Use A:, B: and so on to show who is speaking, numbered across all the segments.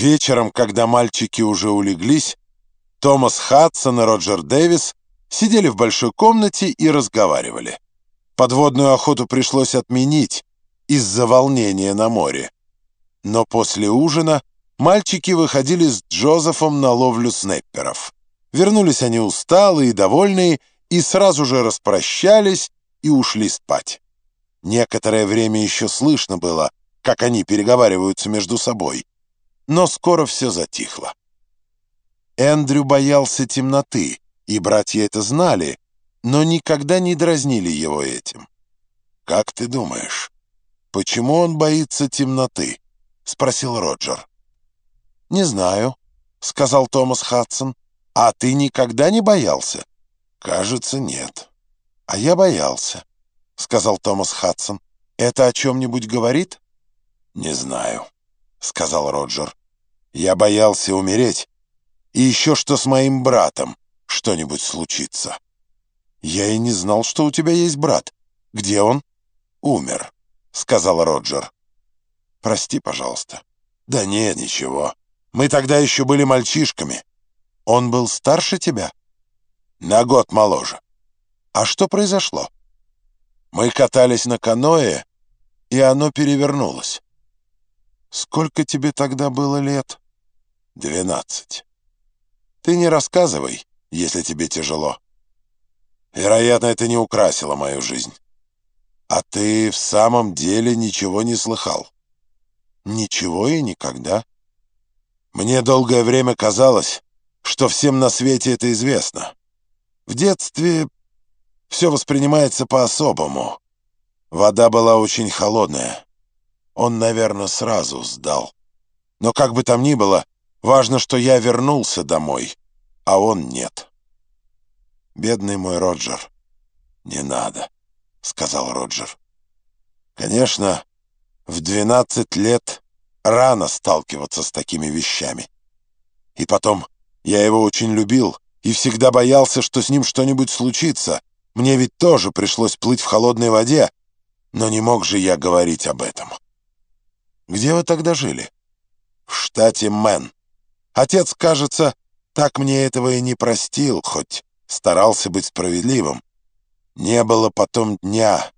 A: Вечером, когда мальчики уже улеглись, Томас Хадсон и Роджер Дэвис сидели в большой комнате и разговаривали. Подводную охоту пришлось отменить из-за волнения на море. Но после ужина мальчики выходили с Джозефом на ловлю снайперов. Вернулись они усталые и довольные, и сразу же распрощались и ушли спать. Некоторое время еще слышно было, как они переговариваются между собой. Но скоро все затихло. Эндрю боялся темноты, и братья это знали, но никогда не дразнили его этим. «Как ты думаешь, почему он боится темноты?» — спросил Роджер. «Не знаю», — сказал Томас Хадсон. «А ты никогда не боялся?» «Кажется, нет». «А я боялся», — сказал Томас Хадсон. «Это о чем-нибудь говорит?» «Не знаю», — сказал Роджер. «Я боялся умереть, и еще что с моим братом что-нибудь случится». «Я и не знал, что у тебя есть брат. Где он?» «Умер», — сказал Роджер. «Прости, пожалуйста». «Да нет, ничего. Мы тогда еще были мальчишками». «Он был старше тебя?» «На год моложе». «А что произошло?» «Мы катались на каное, и оно перевернулось». «Сколько тебе тогда было лет?» «Двенадцать». «Ты не рассказывай, если тебе тяжело». «Вероятно, это не украсило мою жизнь». «А ты в самом деле ничего не слыхал?» «Ничего и никогда». «Мне долгое время казалось, что всем на свете это известно. В детстве все воспринимается по-особому. Вода была очень холодная». Он, наверное, сразу сдал. Но как бы там ни было, важно, что я вернулся домой, а он нет. Бедный мой Роджер. «Не надо», — сказал Роджер. «Конечно, в двенадцать лет рано сталкиваться с такими вещами. И потом, я его очень любил и всегда боялся, что с ним что-нибудь случится. Мне ведь тоже пришлось плыть в холодной воде, но не мог же я говорить об этом». Где вы тогда жили? В штате Мэн. Отец, кажется, так мне этого и не простил, хоть старался быть справедливым. Не было потом дня,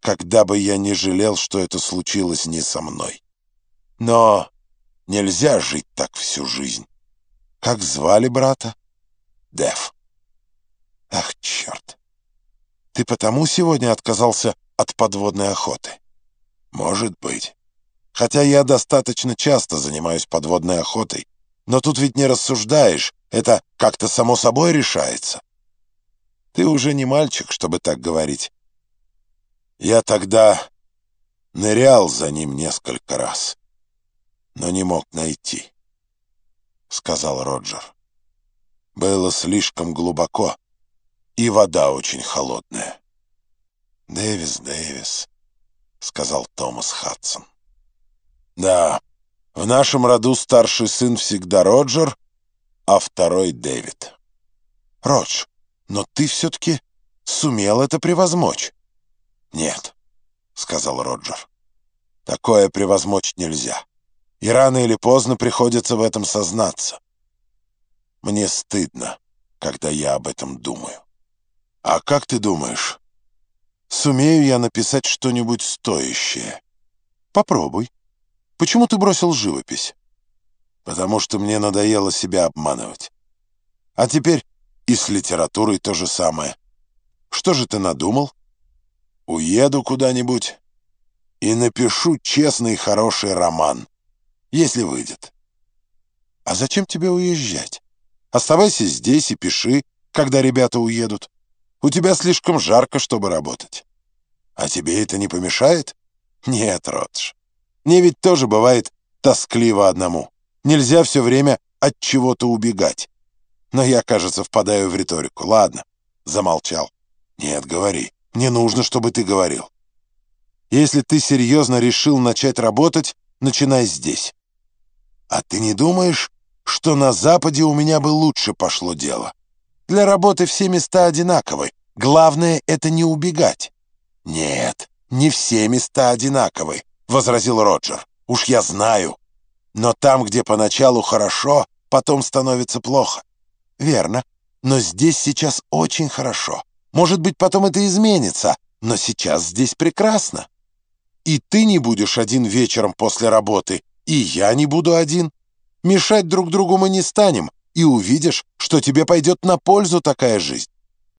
A: когда бы я не жалел, что это случилось не со мной. Но нельзя жить так всю жизнь. Как звали брата? Дев. Ах, черт. Ты потому сегодня отказался от подводной охоты? Может быть. Хотя я достаточно часто занимаюсь подводной охотой. Но тут ведь не рассуждаешь, это как-то само собой решается. Ты уже не мальчик, чтобы так говорить. Я тогда нырял за ним несколько раз, но не мог найти, — сказал Роджер. Было слишком глубоко, и вода очень холодная. «Дэвис, Дэвис», — сказал Томас Хадсон. Да, в нашем роду старший сын всегда Роджер, а второй Дэвид. Родж, но ты все-таки сумел это превозмочь. Нет, сказал Роджер. Такое превозмочь нельзя. И рано или поздно приходится в этом сознаться. Мне стыдно, когда я об этом думаю. А как ты думаешь, сумею я написать что-нибудь стоящее? Попробуй. Почему ты бросил живопись? Потому что мне надоело себя обманывать. А теперь и с литературой то же самое. Что же ты надумал? Уеду куда-нибудь и напишу честный хороший роман, если выйдет. А зачем тебе уезжать? Оставайся здесь и пиши, когда ребята уедут. У тебя слишком жарко, чтобы работать. А тебе это не помешает? Нет, Родж. Мне ведь тоже бывает тоскливо одному. Нельзя все время от чего-то убегать. Но я, кажется, впадаю в риторику. Ладно, замолчал. Нет, говори. Мне нужно, чтобы ты говорил. Если ты серьезно решил начать работать, начинай здесь. А ты не думаешь, что на Западе у меня бы лучше пошло дело? Для работы все места одинаковы. Главное — это не убегать. Нет, не все места одинаковы. — возразил Роджер. «Уж я знаю. Но там, где поначалу хорошо, потом становится плохо. Верно. Но здесь сейчас очень хорошо. Может быть, потом это изменится, но сейчас здесь прекрасно. И ты не будешь один вечером после работы, и я не буду один. Мешать друг другу мы не станем, и увидишь, что тебе пойдет на пользу такая жизнь.